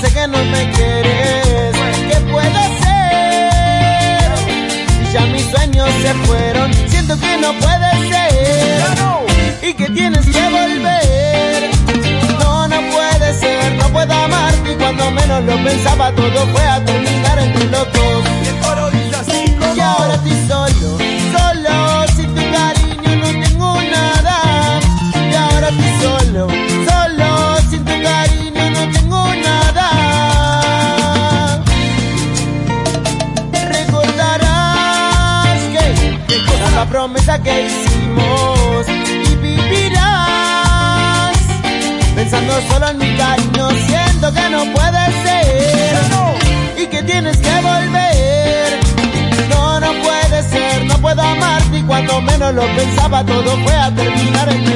sé que no me quieres. ¿Qué puedo hacer? Si ya mis sueños se fueron, siento que no puede ser. Y que tienes que volver. No, no puede ser, no puedo amarte. Y cuando menos lo pensaba, todo fue a tu promesa que hicimos y vivirás pensando solo en mi cariño, siento que no puede ser y que tienes que volver. No, no puede ser, no puedo amarte y cuando menos lo pensaba todo fue a terminar entre los